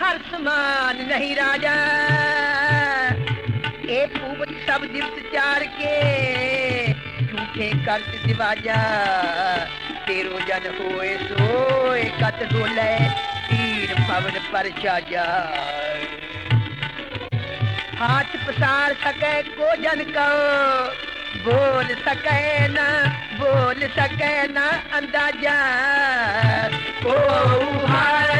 हर्षमान नहीं राजा। ए पूब सब दिवस चार के झूठे कर्त दिवाजा। तेरो जन होए सोए कत डोले तीर पवन पर जाजा हाथ पसार सके को जन को, बोल सके ना, बोल सके ना अंदाज़ा। ओ हार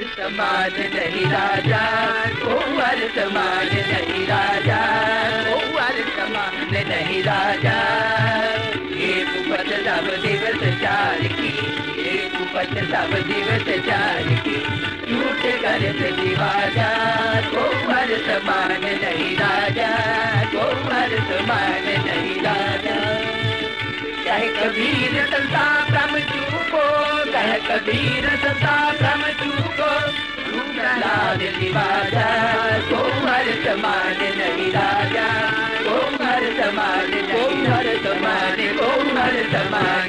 हर नहीं राजा को हर समाज नहीं राजा को हर समाज नहीं राजा। एक उपज सब दिवस चार की, एक उपज सब दिवस चार की, झूठ करत दिवाजा को हर समान नहीं राजा को हर समान नहीं राजा। कह कबीर संता भ्रम चूको कह कबीर संता भ्रम चूको लाल दिवाजा को समान नहीं राजा को समान को समान को समान